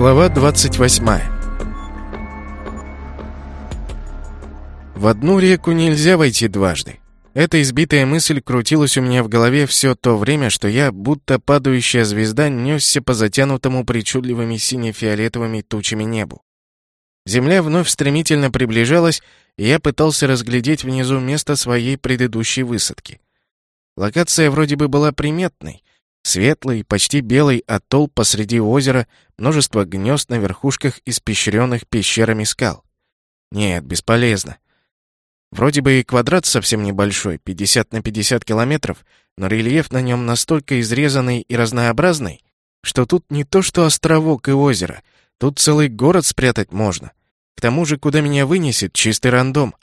Глава 28 В одну реку нельзя войти дважды. Эта избитая мысль крутилась у меня в голове все то время, что я, будто падающая звезда, несся по затянутому причудливыми сине-фиолетовыми тучами небу. Земля вновь стремительно приближалась, и я пытался разглядеть внизу место своей предыдущей высадки. Локация вроде бы была приметной. Светлый, почти белый атолл посреди озера, множество гнезд на верхушках испещренных пещерами скал. Нет, бесполезно. Вроде бы и квадрат совсем небольшой, 50 на 50 километров, но рельеф на нем настолько изрезанный и разнообразный, что тут не то что островок и озеро, тут целый город спрятать можно. К тому же, куда меня вынесет, чистый рандом.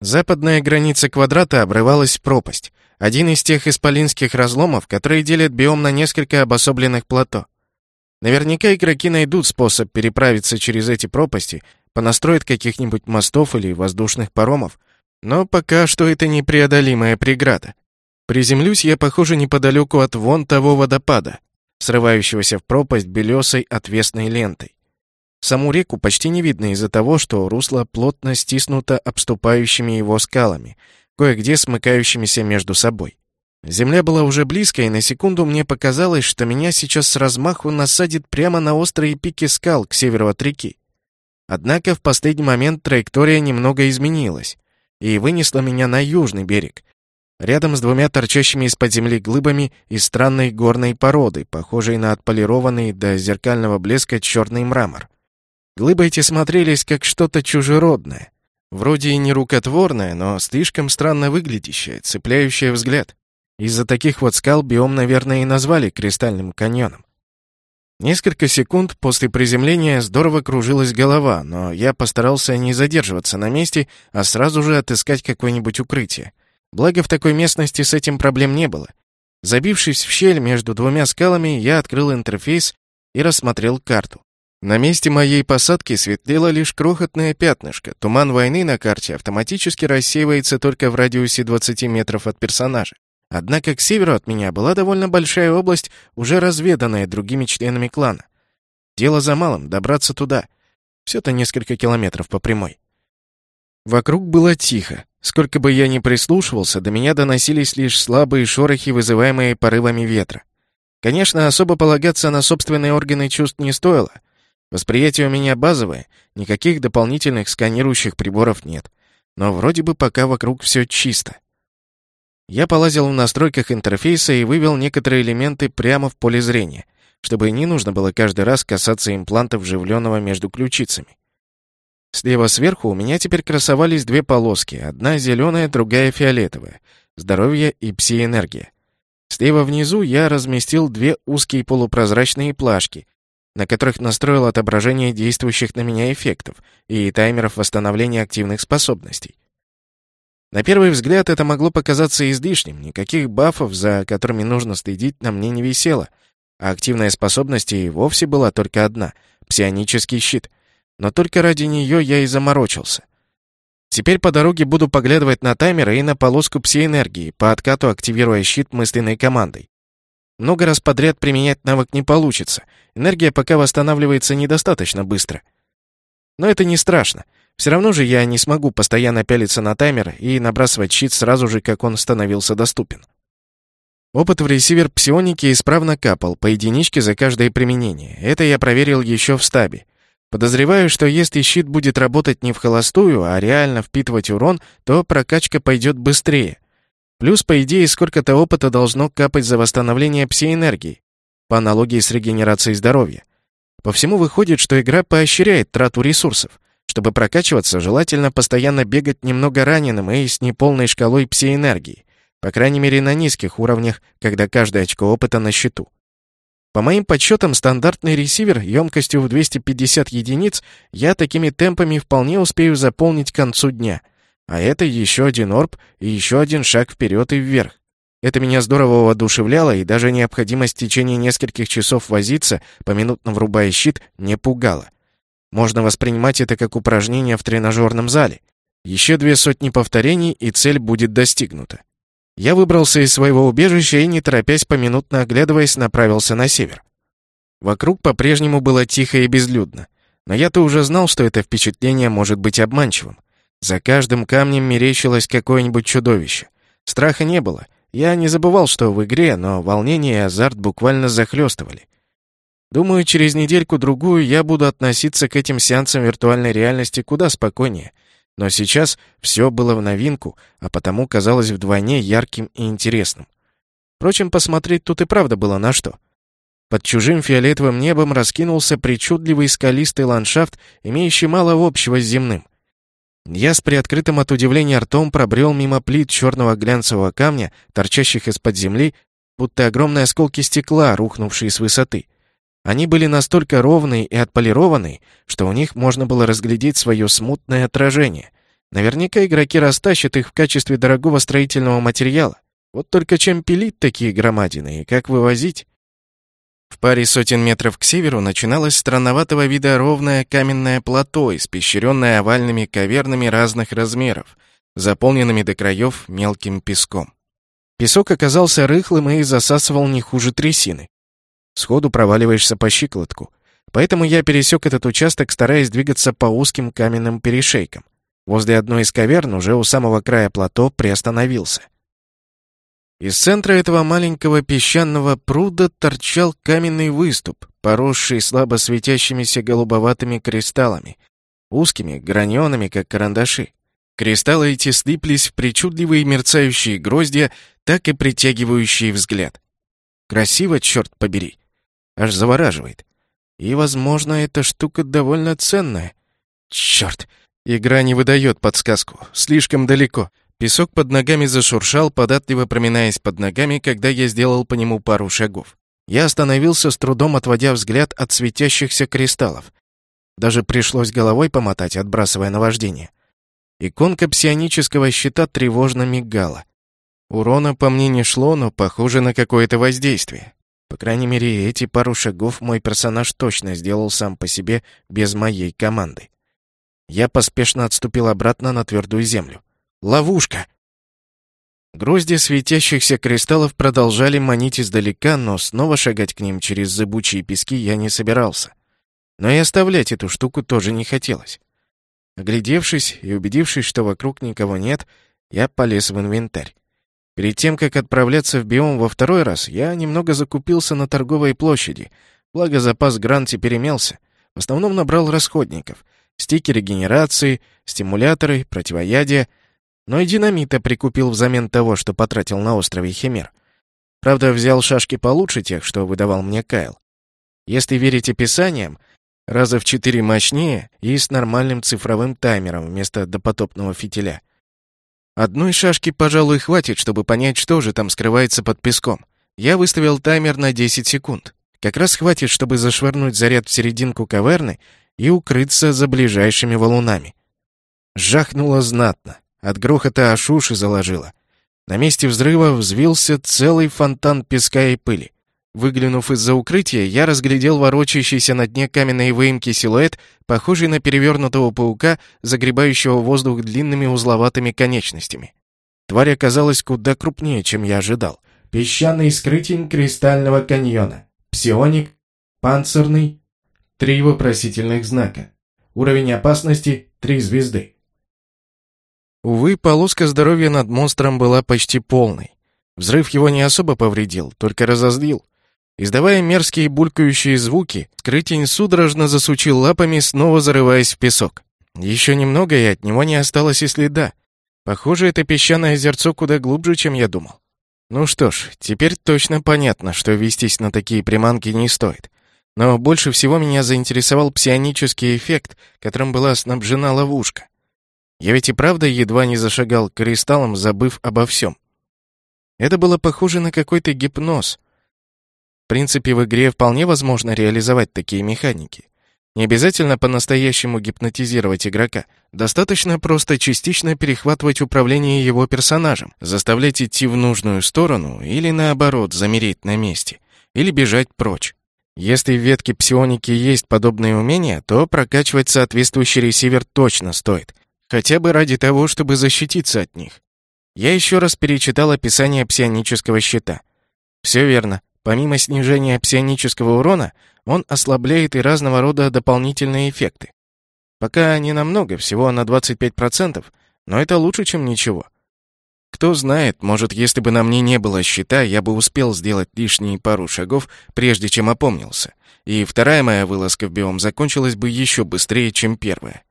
Западная граница квадрата обрывалась в пропасть. Один из тех исполинских разломов, которые делят биом на несколько обособленных плато. Наверняка игроки найдут способ переправиться через эти пропасти, понастроят каких-нибудь мостов или воздушных паромов, но пока что это непреодолимая преграда. Приземлюсь я, похоже, неподалеку от вон того водопада, срывающегося в пропасть белесой отвесной лентой. Саму реку почти не видно из-за того, что русло плотно стиснуто обступающими его скалами, кое-где смыкающимися между собой. Земля была уже близко, и на секунду мне показалось, что меня сейчас с размаху насадит прямо на острые пики скал к северу от реки. Однако в последний момент траектория немного изменилась и вынесла меня на южный берег, рядом с двумя торчащими из-под земли глыбами из странной горной породы, похожей на отполированный до зеркального блеска черный мрамор. Глыбы эти смотрелись как что-то чужеродное, вроде и не рукотворное, но слишком странно выглядящее, цепляющее взгляд. Из-за таких вот скал биом, наверное, и назвали кристальным каньоном. Несколько секунд после приземления здорово кружилась голова, но я постарался не задерживаться на месте, а сразу же отыскать какое-нибудь укрытие. Благо, в такой местности с этим проблем не было. Забившись в щель между двумя скалами, я открыл интерфейс и рассмотрел карту. На месте моей посадки светлело лишь крохотное пятнышко. Туман войны на карте автоматически рассеивается только в радиусе 20 метров от персонажа. Однако к северу от меня была довольно большая область, уже разведанная другими членами клана. Дело за малым — добраться туда. Все-то несколько километров по прямой. Вокруг было тихо. Сколько бы я ни прислушивался, до меня доносились лишь слабые шорохи, вызываемые порывами ветра. Конечно, особо полагаться на собственные органы чувств не стоило. Восприятие у меня базовое, никаких дополнительных сканирующих приборов нет. Но вроде бы пока вокруг все чисто. Я полазил в настройках интерфейса и вывел некоторые элементы прямо в поле зрения, чтобы не нужно было каждый раз касаться импланта, вживленного между ключицами. Слева сверху у меня теперь красовались две полоски, одна зеленая, другая фиолетовая, здоровье и пси-энергия. Слева внизу я разместил две узкие полупрозрачные плашки, на которых настроил отображение действующих на меня эффектов и таймеров восстановления активных способностей. На первый взгляд это могло показаться излишним, никаких бафов, за которыми нужно следить, на мне не висело, а активная способность и вовсе была только одна — псионический щит. Но только ради нее я и заморочился. Теперь по дороге буду поглядывать на таймер и на полоску псиэнергии, по откату активируя щит мысленной командой. Много раз подряд применять навык не получится, энергия пока восстанавливается недостаточно быстро. Но это не страшно. Все равно же я не смогу постоянно пялиться на таймер и набрасывать щит сразу же, как он становился доступен. Опыт в ресивер псионики исправно капал, по единичке за каждое применение. Это я проверил еще в стабе. Подозреваю, что если щит будет работать не в холостую, а реально впитывать урон, то прокачка пойдет быстрее. Плюс, по идее, сколько-то опыта должно капать за восстановление псиэнергии, по аналогии с регенерацией здоровья. По всему выходит, что игра поощряет трату ресурсов. Чтобы прокачиваться, желательно постоянно бегать немного раненым и с неполной шкалой псиэнергии, по крайней мере на низких уровнях, когда каждое очко опыта на счету. По моим подсчетам, стандартный ресивер емкостью в 250 единиц я такими темпами вполне успею заполнить к концу дня. А это еще один орб и еще один шаг вперед и вверх. Это меня здорово воодушевляло, и даже необходимость в течение нескольких часов возиться, поминутно врубая щит, не пугала. Можно воспринимать это как упражнение в тренажерном зале. Еще две сотни повторений, и цель будет достигнута. Я выбрался из своего убежища и, не торопясь, поминутно оглядываясь, направился на север. Вокруг по-прежнему было тихо и безлюдно. Но я-то уже знал, что это впечатление может быть обманчивым. За каждым камнем мерещилось какое-нибудь чудовище. Страха не было. Я не забывал, что в игре, но волнение и азарт буквально захлестывали. Думаю, через недельку-другую я буду относиться к этим сеансам виртуальной реальности куда спокойнее. Но сейчас все было в новинку, а потому казалось вдвойне ярким и интересным. Впрочем, посмотреть тут и правда было на что. Под чужим фиолетовым небом раскинулся причудливый скалистый ландшафт, имеющий мало общего с земным. Я с приоткрытым от удивления ртом пробрел мимо плит черного глянцевого камня, торчащих из-под земли, будто огромные осколки стекла, рухнувшие с высоты. Они были настолько ровные и отполированные, что у них можно было разглядеть свое смутное отражение. Наверняка игроки растащат их в качестве дорогого строительного материала. Вот только чем пилить такие громадины и как вывозить? В паре сотен метров к северу начиналось странноватого вида ровное каменное плато, испещренное овальными кавернами разных размеров, заполненными до краев мелким песком. Песок оказался рыхлым и засасывал не хуже трясины. Сходу проваливаешься по щиколотку. Поэтому я пересек этот участок, стараясь двигаться по узким каменным перешейкам. Возле одной из каверн, уже у самого края плато, приостановился. Из центра этого маленького песчаного пруда торчал каменный выступ, поросший слабо светящимися голубоватыми кристаллами, узкими, гранеными, как карандаши. Кристаллы эти слиплись в причудливые мерцающие гроздья, так и притягивающие взгляд. Красиво, черт побери аж завораживает. И, возможно, эта штука довольно ценная. Черт, игра не выдает подсказку. Слишком далеко. Песок под ногами зашуршал, податливо проминаясь под ногами, когда я сделал по нему пару шагов. Я остановился, с трудом отводя взгляд от светящихся кристаллов. Даже пришлось головой помотать, отбрасывая наваждение. Иконка псионического щита тревожно мигала. Урона по мне не шло, но похоже на какое-то воздействие. По крайней мере, эти пару шагов мой персонаж точно сделал сам по себе без моей команды. Я поспешно отступил обратно на твердую землю. Ловушка! Грозди светящихся кристаллов продолжали манить издалека, но снова шагать к ним через зыбучие пески я не собирался. Но и оставлять эту штуку тоже не хотелось. Оглядевшись и убедившись, что вокруг никого нет, я полез в инвентарь. Перед тем, как отправляться в биом во второй раз, я немного закупился на торговой площади. Благо запас гран теперь имелся. В основном набрал расходников. Стики регенерации, стимуляторы, противоядия. Но и динамита прикупил взамен того, что потратил на острове Химер. Правда, взял шашки получше тех, что выдавал мне Кайл. Если верить описаниям, раза в четыре мощнее и с нормальным цифровым таймером вместо допотопного фитиля — Одной шашки, пожалуй, хватит, чтобы понять, что же там скрывается под песком. Я выставил таймер на 10 секунд. Как раз хватит, чтобы зашвырнуть заряд в серединку каверны и укрыться за ближайшими валунами. Жахнуло знатно. От грохота аж уши заложило. На месте взрыва взвился целый фонтан песка и пыли. Выглянув из-за укрытия, я разглядел ворочающийся на дне каменной выемки силуэт, похожий на перевернутого паука, загребающего воздух длинными узловатыми конечностями. Тварь оказалась куда крупнее, чем я ожидал. Песчаный скрытень кристального каньона. Псионик. Панцирный. Три вопросительных знака. Уровень опасности — три звезды. Увы, полоска здоровья над монстром была почти полной. Взрыв его не особо повредил, только разозлил. Издавая мерзкие булькающие звуки, Скрытень судорожно засучил лапами, снова зарываясь в песок. Еще немного, и от него не осталось и следа. Похоже, это песчаное озерцо куда глубже, чем я думал. Ну что ж, теперь точно понятно, что вестись на такие приманки не стоит. Но больше всего меня заинтересовал псионический эффект, которым была снабжена ловушка. Я ведь и правда едва не зашагал к кристаллам, забыв обо всем. Это было похоже на какой-то гипноз — в принципе, в игре вполне возможно реализовать такие механики. Не обязательно по-настоящему гипнотизировать игрока. Достаточно просто частично перехватывать управление его персонажем, заставлять идти в нужную сторону или, наоборот, замереть на месте, или бежать прочь. Если в ветке псионики есть подобные умения, то прокачивать соответствующий ресивер точно стоит, хотя бы ради того, чтобы защититься от них. Я еще раз перечитал описание псионического щита. Все верно. Помимо снижения псионического урона, он ослабляет и разного рода дополнительные эффекты. Пока не намного, всего на 25%, но это лучше, чем ничего. Кто знает, может, если бы на мне не было щита, я бы успел сделать лишние пару шагов, прежде чем опомнился. И вторая моя вылазка в биом закончилась бы еще быстрее, чем первая.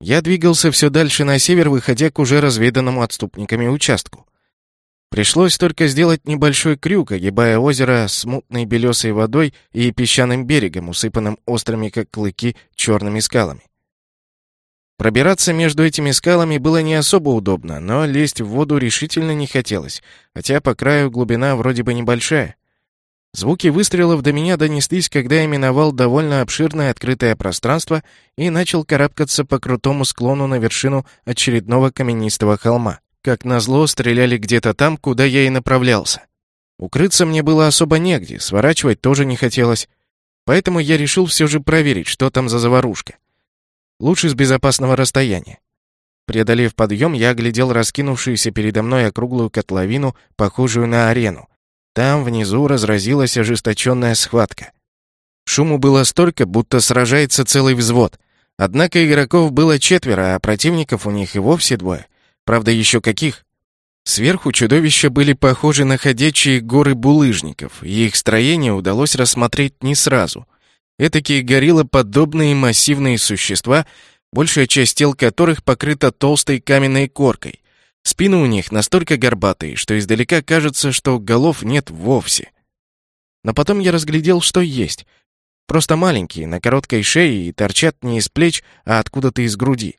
Я двигался все дальше на север, выходя к уже разведанному отступниками участку. Пришлось только сделать небольшой крюк, огибая озеро с мутной белесой водой и песчаным берегом, усыпанным острыми, как клыки, черными скалами. Пробираться между этими скалами было не особо удобно, но лезть в воду решительно не хотелось, хотя по краю глубина вроде бы небольшая. Звуки выстрелов до меня донеслись, когда я миновал довольно обширное открытое пространство и начал карабкаться по крутому склону на вершину очередного каменистого холма. Как назло, стреляли где-то там, куда я и направлялся. Укрыться мне было особо негде, сворачивать тоже не хотелось. Поэтому я решил все же проверить, что там за заварушка. Лучше с безопасного расстояния. Преодолев подъем, я оглядел раскинувшуюся передо мной округлую котловину, похожую на арену. Там внизу разразилась ожесточенная схватка. Шуму было столько, будто сражается целый взвод. Однако игроков было четверо, а противников у них и вовсе двое. Правда, еще каких? Сверху чудовища были похожи на ходячие горы булыжников, и их строение удалось рассмотреть не сразу — Этакие гориллоподобные массивные существа, большая часть тел которых покрыта толстой каменной коркой. Спины у них настолько горбатые, что издалека кажется, что голов нет вовсе. Но потом я разглядел, что есть. Просто маленькие, на короткой шее и торчат не из плеч, а откуда-то из груди.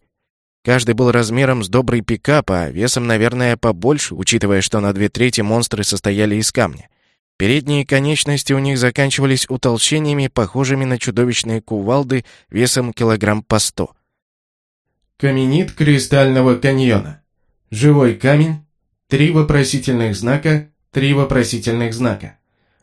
Каждый был размером с добрый пикап, а весом, наверное, побольше, учитывая, что на две трети монстры состояли из камня. Передние конечности у них заканчивались утолщениями, похожими на чудовищные кувалды весом килограмм по сто. Каменит кристального каньона. Живой камень. Три вопросительных знака. Три вопросительных знака.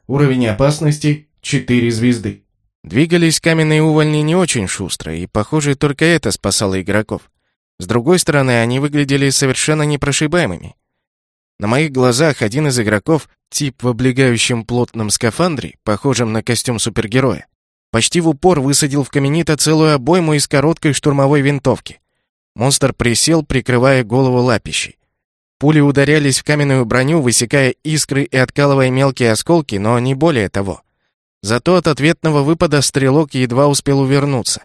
Уровень опасности – четыре звезды. Двигались каменные увольни не очень шустро, и, похоже, только это спасало игроков. С другой стороны, они выглядели совершенно непрошибаемыми. На моих глазах один из игроков, тип в облегающем плотном скафандре, похожем на костюм супергероя, почти в упор высадил в каменита целую обойму из короткой штурмовой винтовки. Монстр присел, прикрывая голову лапищей. Пули ударялись в каменную броню, высекая искры и откалывая мелкие осколки, но не более того. Зато от ответного выпада стрелок едва успел увернуться.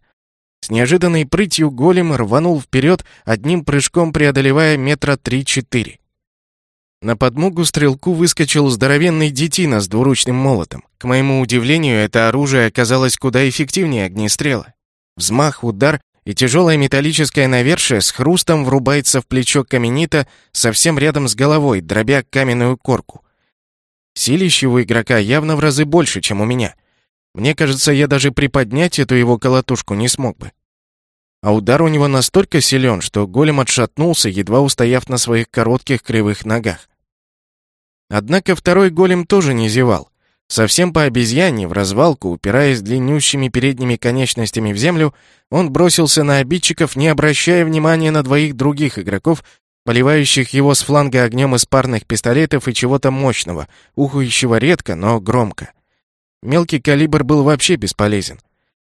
С неожиданной прытью голем рванул вперед, одним прыжком преодолевая метра три-четыре. На подмогу стрелку выскочил здоровенный детина с двуручным молотом. К моему удивлению, это оружие оказалось куда эффективнее огнестрела. Взмах, удар, и тяжелое металлическое навершие с хрустом врубается в плечо каменита совсем рядом с головой, дробя каменную корку. Силище у игрока явно в разы больше, чем у меня. Мне кажется, я даже приподнять эту его колотушку не смог бы. А удар у него настолько силен, что голем отшатнулся, едва устояв на своих коротких кривых ногах. Однако второй голем тоже не зевал. Совсем по обезьяне, в развалку, упираясь длиннющими передними конечностями в землю, он бросился на обидчиков, не обращая внимания на двоих других игроков, поливающих его с фланга огнем из парных пистолетов и чего-то мощного, ухающего редко, но громко. Мелкий калибр был вообще бесполезен.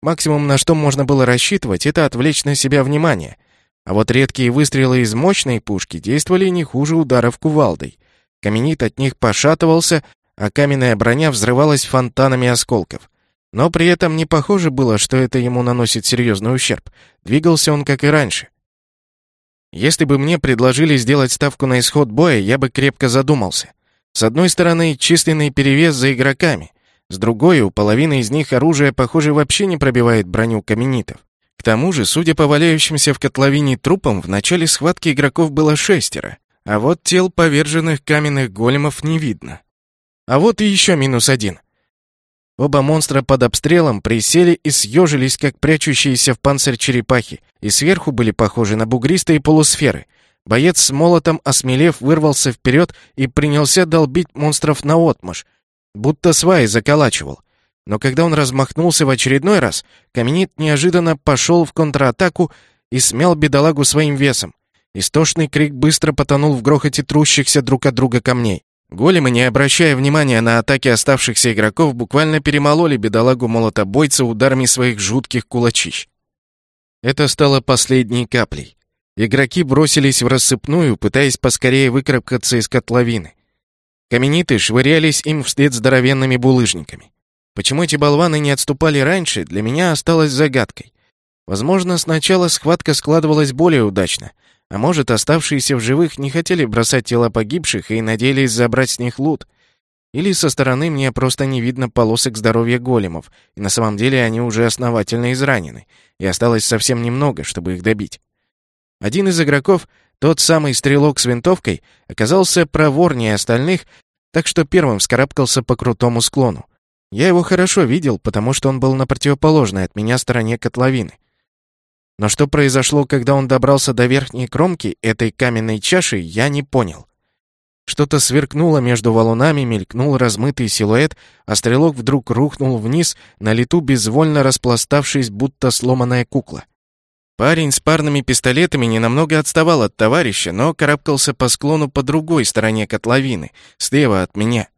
Максимум, на что можно было рассчитывать, это отвлечь на себя внимание. А вот редкие выстрелы из мощной пушки действовали не хуже ударов кувалдой. Каменит от них пошатывался, а каменная броня взрывалась фонтанами осколков. Но при этом не похоже было, что это ему наносит серьезный ущерб. Двигался он, как и раньше. Если бы мне предложили сделать ставку на исход боя, я бы крепко задумался. С одной стороны, численный перевес за игроками. С другой, у половины из них оружие, похоже, вообще не пробивает броню каменитов. К тому же, судя по валяющимся в котловине трупам, в начале схватки игроков было шестеро. А вот тел поверженных каменных големов не видно. А вот и еще минус один. Оба монстра под обстрелом присели и съежились, как прячущиеся в панцирь черепахи, и сверху были похожи на бугристые полусферы. Боец с молотом, осмелев, вырвался вперед и принялся долбить монстров наотмашь, будто сваи заколачивал. Но когда он размахнулся в очередной раз, каменит неожиданно пошел в контратаку и смял бедолагу своим весом. Истошный крик быстро потонул в грохоте трущихся друг от друга камней. Големы, не обращая внимания на атаки оставшихся игроков, буквально перемололи бедолагу молотобойца ударами своих жутких кулачищ. Это стало последней каплей. Игроки бросились в рассыпную, пытаясь поскорее выкарабкаться из котловины. Камениты швырялись им вслед здоровенными булыжниками. Почему эти болваны не отступали раньше, для меня осталось загадкой. Возможно, сначала схватка складывалась более удачно, а может, оставшиеся в живых не хотели бросать тела погибших и надеялись забрать с них лут. Или со стороны мне просто не видно полосок здоровья големов, и на самом деле они уже основательно изранены, и осталось совсем немного, чтобы их добить. Один из игроков, тот самый стрелок с винтовкой, оказался проворнее остальных, так что первым вскарабкался по крутому склону. Я его хорошо видел, потому что он был на противоположной от меня стороне котловины. Но что произошло, когда он добрался до верхней кромки этой каменной чаши, я не понял. Что-то сверкнуло между валунами, мелькнул размытый силуэт, а стрелок вдруг рухнул вниз, на лету безвольно распластавшись, будто сломанная кукла. Парень с парными пистолетами ненамного отставал от товарища, но карабкался по склону по другой стороне котловины, слева от меня.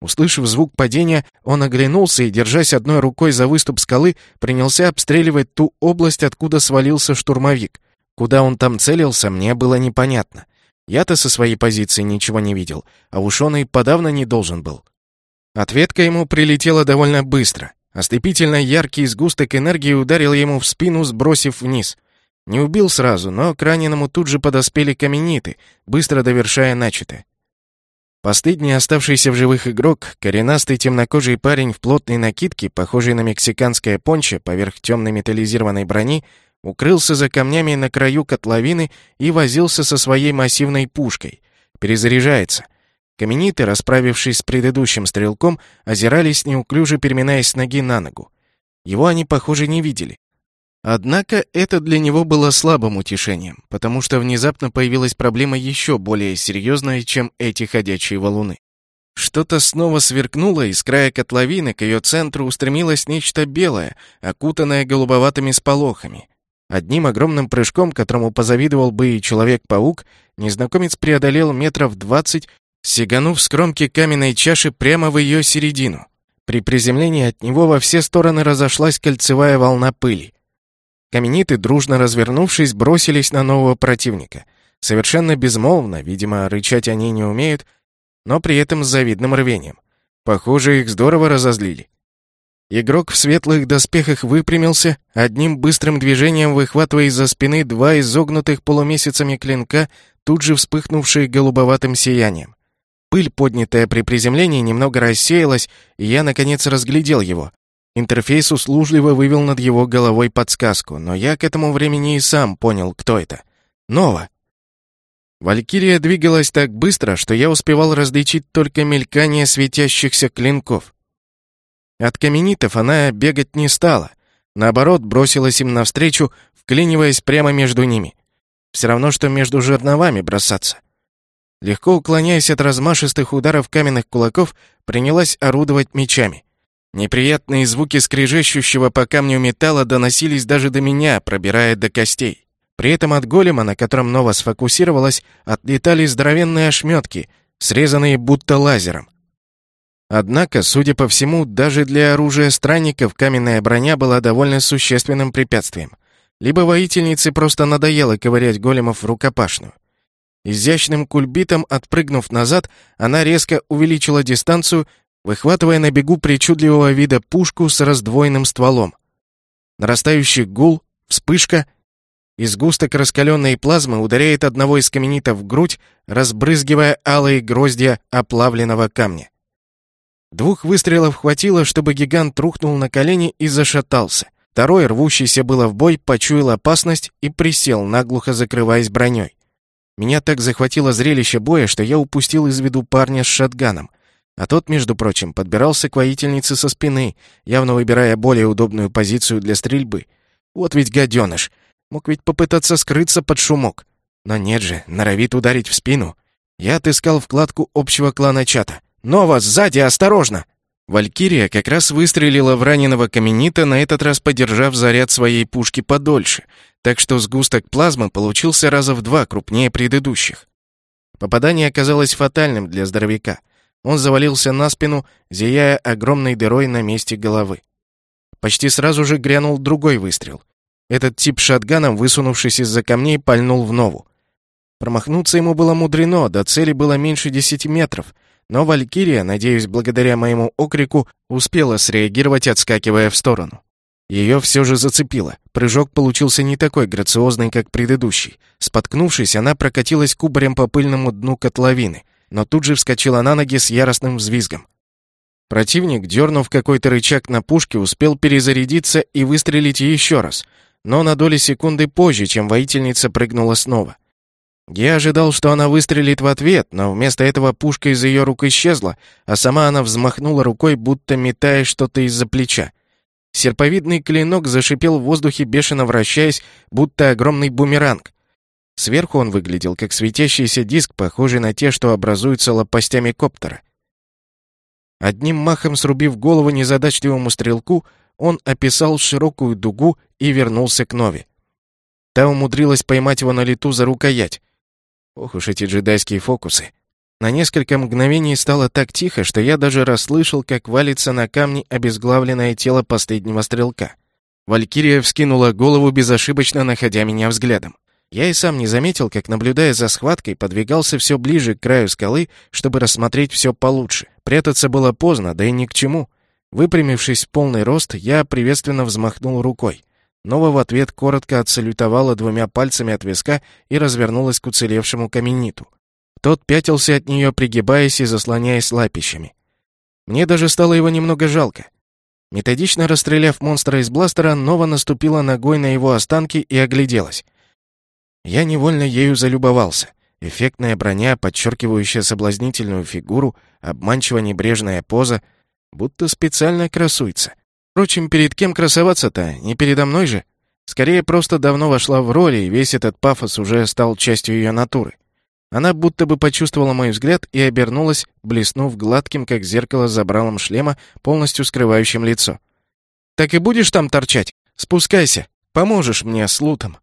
Услышав звук падения, он оглянулся и, держась одной рукой за выступ скалы, принялся обстреливать ту область, откуда свалился штурмовик. Куда он там целился, мне было непонятно. Я-то со своей позиции ничего не видел, а уж он и подавно не должен был. Ответка ему прилетела довольно быстро. Ослепительно яркий сгусток энергии ударил ему в спину, сбросив вниз. Не убил сразу, но к раненому тут же подоспели камениты, быстро довершая начатое. Постыднее оставшийся в живых игрок, коренастый темнокожий парень в плотной накидке, похожей на мексиканское пончо поверх темной металлизированной брони, укрылся за камнями на краю котловины и возился со своей массивной пушкой. Перезаряжается. Камениты, расправившись с предыдущим стрелком, озирались неуклюже, переминаясь с ноги на ногу. Его они, похоже, не видели. Однако это для него было слабым утешением, потому что внезапно появилась проблема еще более серьезная, чем эти ходячие валуны. Что-то снова сверкнуло, и с края котловины к ее центру устремилось нечто белое, окутанное голубоватыми сполохами. Одним огромным прыжком, которому позавидовал бы и Человек-паук, незнакомец преодолел метров двадцать, сиганув с кромки каменной чаши прямо в ее середину. При приземлении от него во все стороны разошлась кольцевая волна пыли. Камениты, дружно развернувшись, бросились на нового противника. Совершенно безмолвно, видимо, рычать они не умеют, но при этом с завидным рвением. Похоже, их здорово разозлили. Игрок в светлых доспехах выпрямился, одним быстрым движением выхватывая из-за спины два изогнутых полумесяцами клинка, тут же вспыхнувшие голубоватым сиянием. Пыль, поднятая при приземлении, немного рассеялась, и я, наконец, разглядел его. Интерфейс услужливо вывел над его головой подсказку, но я к этому времени и сам понял, кто это. Нова. Валькирия двигалась так быстро, что я успевал различить только мелькание светящихся клинков. От каменитов она бегать не стала. Наоборот, бросилась им навстречу, вклиниваясь прямо между ними. Все равно, что между жерновами бросаться. Легко уклоняясь от размашистых ударов каменных кулаков, принялась орудовать мечами. Неприятные звуки скрежещущего по камню металла доносились даже до меня, пробирая до костей. При этом от голема, на котором Нова сфокусировалась, отлетали здоровенные ошметки, срезанные будто лазером. Однако, судя по всему, даже для оружия странников каменная броня была довольно существенным препятствием. Либо воительнице просто надоело ковырять големов в рукопашную. Изящным кульбитом отпрыгнув назад, она резко увеличила дистанцию выхватывая на бегу причудливого вида пушку с раздвоенным стволом. Нарастающий гул, вспышка, и сгусток раскаленной плазмы ударяет одного из каменитов в грудь, разбрызгивая алые гроздья оплавленного камня. Двух выстрелов хватило, чтобы гигант рухнул на колени и зашатался. Второй, рвущийся было в бой, почуял опасность и присел, наглухо закрываясь броней. Меня так захватило зрелище боя, что я упустил из виду парня с шатганом. А тот, между прочим, подбирался к воительнице со спины, явно выбирая более удобную позицию для стрельбы. Вот ведь гаденыш. Мог ведь попытаться скрыться под шумок. Но нет же, норовит ударить в спину. Я отыскал вкладку общего клана чата. «Нова, сзади, осторожно!» Валькирия как раз выстрелила в раненого каменита, на этот раз подержав заряд своей пушки подольше, так что сгусток плазмы получился раза в два крупнее предыдущих. Попадание оказалось фатальным для здоровяка. Он завалился на спину, зияя огромной дырой на месте головы. Почти сразу же грянул другой выстрел. Этот тип шатганом, высунувшись из-за камней, пальнул в нову. Промахнуться ему было мудрено, до цели было меньше десяти метров, но Валькирия, надеюсь, благодаря моему окрику, успела среагировать, отскакивая в сторону. Ее все же зацепило. Прыжок получился не такой грациозный, как предыдущий. Споткнувшись, она прокатилась кубарем по пыльному дну котловины, но тут же вскочила на ноги с яростным взвизгом. Противник, дернув какой-то рычаг на пушке, успел перезарядиться и выстрелить еще раз, но на доли секунды позже, чем воительница прыгнула снова. Я ожидал, что она выстрелит в ответ, но вместо этого пушка из ее рук исчезла, а сама она взмахнула рукой, будто метая что-то из-за плеча. Серповидный клинок зашипел в воздухе, бешено вращаясь, будто огромный бумеранг. Сверху он выглядел как светящийся диск, похожий на те, что образуются лопастями коптера. Одним махом срубив голову незадачливому стрелку, он описал широкую дугу и вернулся к Нове. Та умудрилась поймать его на лету за рукоять. Ох уж эти джедайские фокусы. На несколько мгновений стало так тихо, что я даже расслышал, как валится на камни обезглавленное тело последнего стрелка. Валькирия вскинула голову, безошибочно находя меня взглядом. Я и сам не заметил, как, наблюдая за схваткой, подвигался все ближе к краю скалы, чтобы рассмотреть все получше. Прятаться было поздно, да и ни к чему. Выпрямившись в полный рост, я приветственно взмахнул рукой. Нова в ответ коротко отсалютовала двумя пальцами от виска и развернулась к уцелевшему камениту. Тот пятился от нее, пригибаясь и заслоняясь лапищами. Мне даже стало его немного жалко. Методично расстреляв монстра из бластера, Нова наступила ногой на его останки и огляделась. Я невольно ею залюбовался. Эффектная броня, подчеркивающая соблазнительную фигуру, обманчиво небрежная поза, будто специально красуется. Впрочем, перед кем красоваться-то? Не передо мной же. Скорее, просто давно вошла в роль, и весь этот пафос уже стал частью ее натуры. Она будто бы почувствовала мой взгляд и обернулась, блеснув гладким, как зеркало, забралом шлема, полностью скрывающим лицо. «Так и будешь там торчать? Спускайся, поможешь мне с лутом».